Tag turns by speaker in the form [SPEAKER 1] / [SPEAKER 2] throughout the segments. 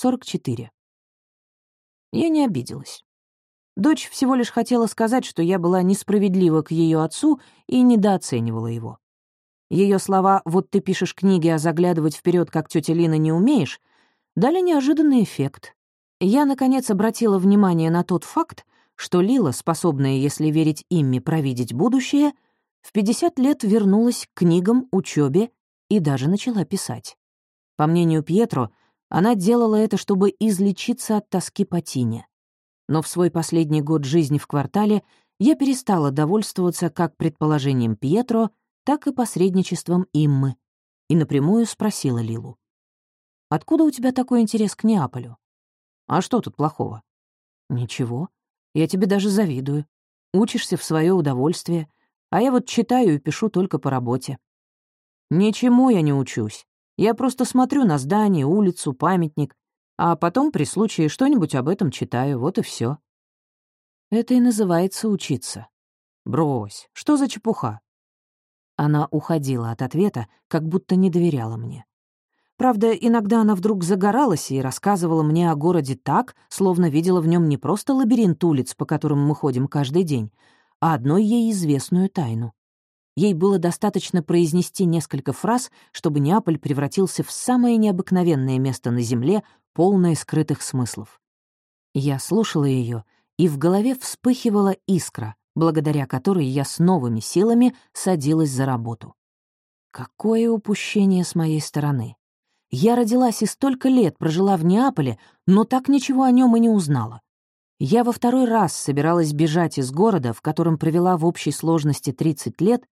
[SPEAKER 1] 44. Я не обиделась. Дочь всего лишь хотела сказать, что я была несправедлива к ее отцу и недооценивала его. Ее слова «вот ты пишешь книги, а заглядывать вперед, как тетя Лина, не умеешь» дали неожиданный эффект. Я, наконец, обратила внимание на тот факт, что Лила, способная, если верить Имми, провидеть будущее, в 50 лет вернулась к книгам, учебе и даже начала писать. По мнению Пьетро, она делала это, чтобы излечиться от тоски по Тине. Но в свой последний год жизни в квартале я перестала довольствоваться как предположением Пьетро, так и посредничеством Иммы, и напрямую спросила Лилу. «Откуда у тебя такой интерес к Неаполю?» «А что тут плохого?» «Ничего. Я тебе даже завидую. Учишься в свое удовольствие, а я вот читаю и пишу только по работе». «Ничему я не учусь. Я просто смотрю на здание, улицу, памятник, а потом при случае что-нибудь об этом читаю, вот и все. Это и называется учиться. Брось, что за чепуха? Она уходила от ответа, как будто не доверяла мне. Правда, иногда она вдруг загоралась и рассказывала мне о городе так, словно видела в нем не просто лабиринт улиц, по которым мы ходим каждый день, а одной ей известную тайну. Ей было достаточно произнести несколько фраз, чтобы Неаполь превратился в самое необыкновенное место на Земле, полное скрытых смыслов. Я слушала ее, и в голове вспыхивала искра, благодаря которой я с новыми силами садилась за работу. Какое упущение с моей стороны. Я родилась и столько лет прожила в Неаполе, но так ничего о нем и не узнала. Я во второй раз собиралась бежать из города, в котором провела в общей сложности 30 лет,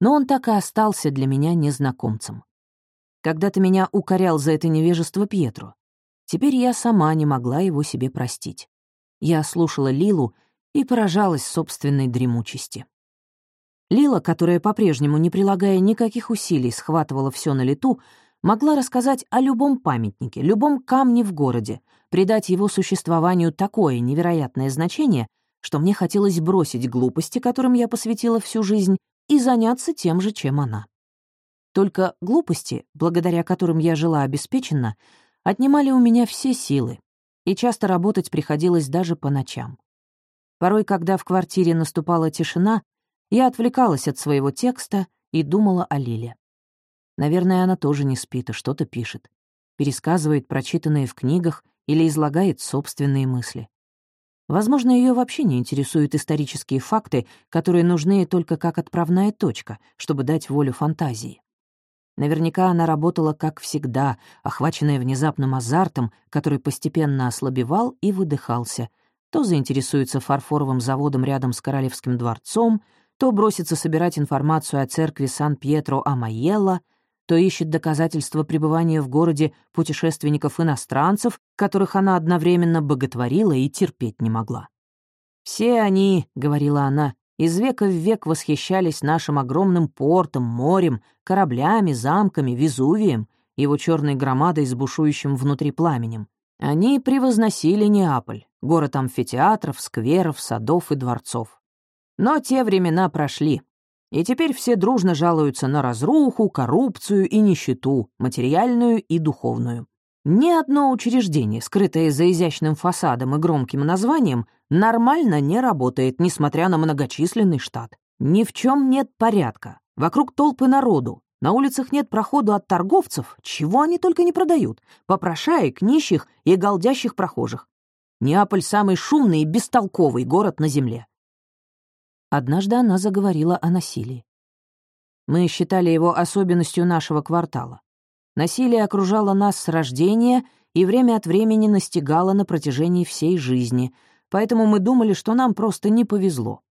[SPEAKER 1] но он так и остался для меня незнакомцем. Когда-то меня укорял за это невежество Пьетро. Теперь я сама не могла его себе простить. Я слушала Лилу и поражалась собственной дремучести. Лила, которая по-прежнему, не прилагая никаких усилий, схватывала все на лету, могла рассказать о любом памятнике, любом камне в городе, придать его существованию такое невероятное значение, что мне хотелось бросить глупости, которым я посвятила всю жизнь, и заняться тем же, чем она. Только глупости, благодаря которым я жила обеспеченно, отнимали у меня все силы, и часто работать приходилось даже по ночам. Порой, когда в квартире наступала тишина, я отвлекалась от своего текста и думала о Лиле. Наверное, она тоже не спит и что-то пишет, пересказывает прочитанные в книгах или излагает собственные мысли. Возможно, ее вообще не интересуют исторические факты, которые нужны только как отправная точка, чтобы дать волю фантазии. Наверняка она работала как всегда, охваченная внезапным азартом, который постепенно ослабевал и выдыхался. То заинтересуется фарфоровым заводом рядом с Королевским дворцом, то бросится собирать информацию о церкви Сан-Пьетро-Амайелло — то ищет доказательства пребывания в городе путешественников-иностранцев, которых она одновременно боготворила и терпеть не могла. «Все они», — говорила она, — «из века в век восхищались нашим огромным портом, морем, кораблями, замками, Везувием, его черной громадой с бушующим внутри пламенем. Они превозносили Неаполь, город амфитеатров, скверов, садов и дворцов. Но те времена прошли, и теперь все дружно жалуются на разруху, коррупцию и нищету, материальную и духовную. Ни одно учреждение, скрытое за изящным фасадом и громким названием, нормально не работает, несмотря на многочисленный штат. Ни в чем нет порядка. Вокруг толпы народу. На улицах нет прохода от торговцев, чего они только не продают, попрошаек, нищих и голдящих прохожих. Неаполь — самый шумный и бестолковый город на земле. Однажды она заговорила о насилии. Мы считали его особенностью нашего квартала. Насилие окружало нас с рождения и время от времени настигало на протяжении всей жизни, поэтому мы думали, что нам просто не повезло.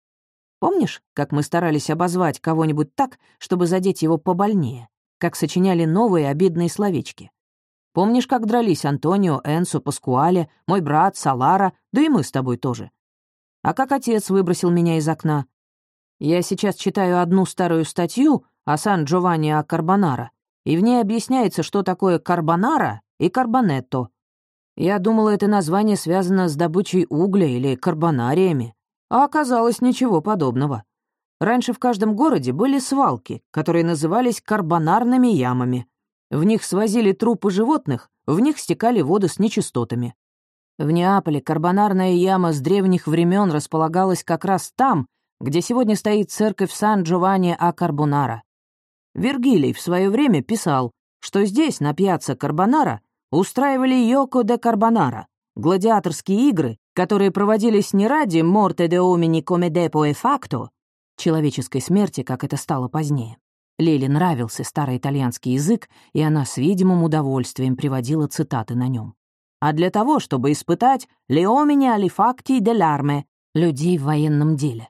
[SPEAKER 1] Помнишь, как мы старались обозвать кого-нибудь так, чтобы задеть его побольнее, как сочиняли новые обидные словечки? Помнишь, как дрались Антонио, Энсо, Паскуале, мой брат, Салара, да и мы с тобой тоже? А как отец выбросил меня из окна? Я сейчас читаю одну старую статью о Сан-Джованни а Карбонара, и в ней объясняется, что такое карбонара и карбонетто. Я думала, это название связано с добычей угля или карбонариями, а оказалось ничего подобного. Раньше в каждом городе были свалки, которые назывались карбонарными ямами. В них свозили трупы животных, в них стекали воды с нечистотами. В Неаполе карбонарная яма с древних времен располагалась как раз там, где сегодня стоит церковь Сан-Джованни а Карбонара. Вергилий в свое время писал, что здесь, на пьяцца Карбонара, устраивали Йоко де Карбонара, гладиаторские игры, которые проводились не ради «morte de homini come depo e facto» человеческой смерти, как это стало позднее. Лиле нравился старый итальянский язык, и она с видимым удовольствием приводила цитаты на нем. А для того, чтобы испытать «leomini alifacti dell'arme» — людей в военном деле.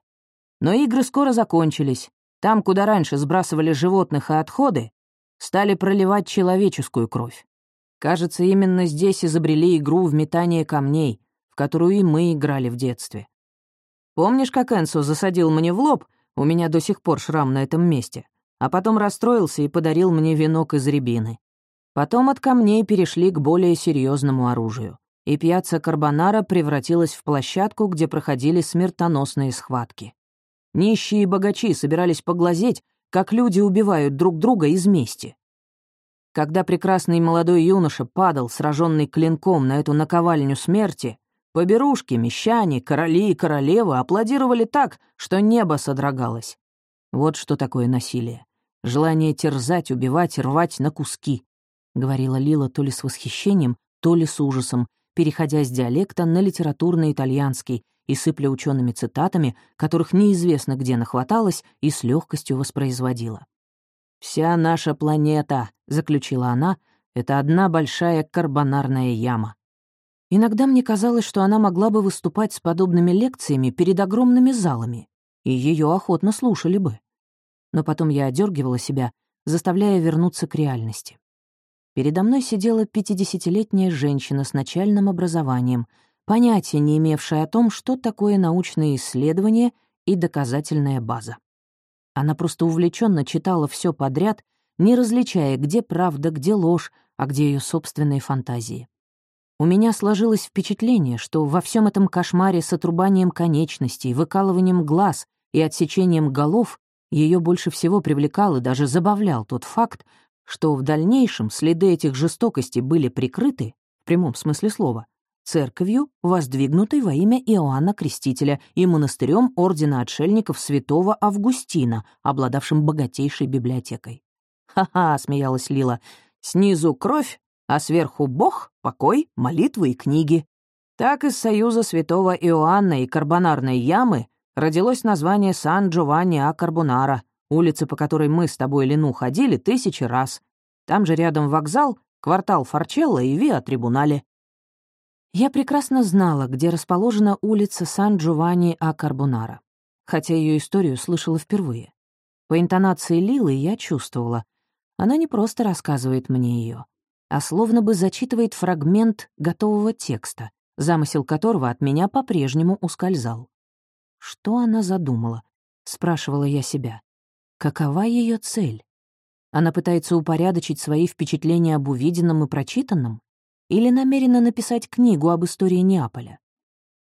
[SPEAKER 1] Но игры скоро закончились. Там, куда раньше сбрасывали животных и отходы, стали проливать человеческую кровь. Кажется, именно здесь изобрели игру в метание камней, в которую и мы играли в детстве. Помнишь, как Энсо засадил мне в лоб, у меня до сих пор шрам на этом месте, а потом расстроился и подарил мне венок из рябины. Потом от камней перешли к более серьезному оружию, и пьяца Карбонара превратилась в площадку, где проходили смертоносные схватки. Нищие и богачи собирались поглазеть, как люди убивают друг друга из мести. Когда прекрасный молодой юноша падал, сраженный клинком на эту наковальню смерти, поберушки, мещане, короли и королевы аплодировали так, что небо содрогалось. Вот что такое насилие. Желание терзать, убивать, рвать на куски, — говорила Лила то ли с восхищением, то ли с ужасом, переходя с диалекта на литературный итальянский и сыпля учеными цитатами, которых неизвестно где нахваталась и с легкостью воспроизводила. «Вся наша планета», — заключила она, — «это одна большая карбонарная яма». Иногда мне казалось, что она могла бы выступать с подобными лекциями перед огромными залами, и ее охотно слушали бы. Но потом я одергивала себя, заставляя вернуться к реальности. Передо мной сидела пятидесятилетняя женщина с начальным образованием — понятия не имевшая о том, что такое научное исследование и доказательная база. Она просто увлеченно читала все подряд, не различая, где правда, где ложь, а где ее собственные фантазии. У меня сложилось впечатление, что во всем этом кошмаре с отрубанием конечностей, выкалыванием глаз и отсечением голов ее больше всего привлекал и даже забавлял тот факт, что в дальнейшем следы этих жестокостей были прикрыты, в прямом смысле слова, церковью, воздвигнутой во имя Иоанна Крестителя и монастырем Ордена Отшельников Святого Августина, обладавшим богатейшей библиотекой. «Ха-ха», — смеялась Лила, — «снизу кровь, а сверху Бог, покой, молитвы и книги». Так из союза святого Иоанна и Карбонарной ямы родилось название Сан-Джованни а Карбонара, улицы, по которой мы с тобой, Лену, ходили тысячи раз. Там же рядом вокзал, квартал Форчелло и Виа-Трибунале. Я прекрасно знала, где расположена улица Сан-Джованни а Карбонара, хотя ее историю слышала впервые. По интонации Лилы я чувствовала, она не просто рассказывает мне ее, а словно бы зачитывает фрагмент готового текста, замысел которого от меня по-прежнему ускользал. Что она задумала? Спрашивала я себя. Какова ее цель? Она пытается упорядочить свои впечатления об увиденном и прочитанном? Или намерена написать книгу об истории Неаполя.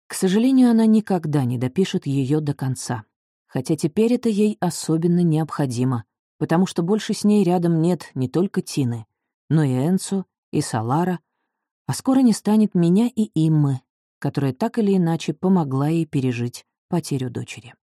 [SPEAKER 1] К сожалению, она никогда не допишет ее до конца, хотя теперь это ей особенно необходимо, потому что больше с ней рядом нет не только Тины, но и Энцо, и Салара, а скоро не станет меня и Иммы, которая так или иначе помогла ей пережить потерю дочери.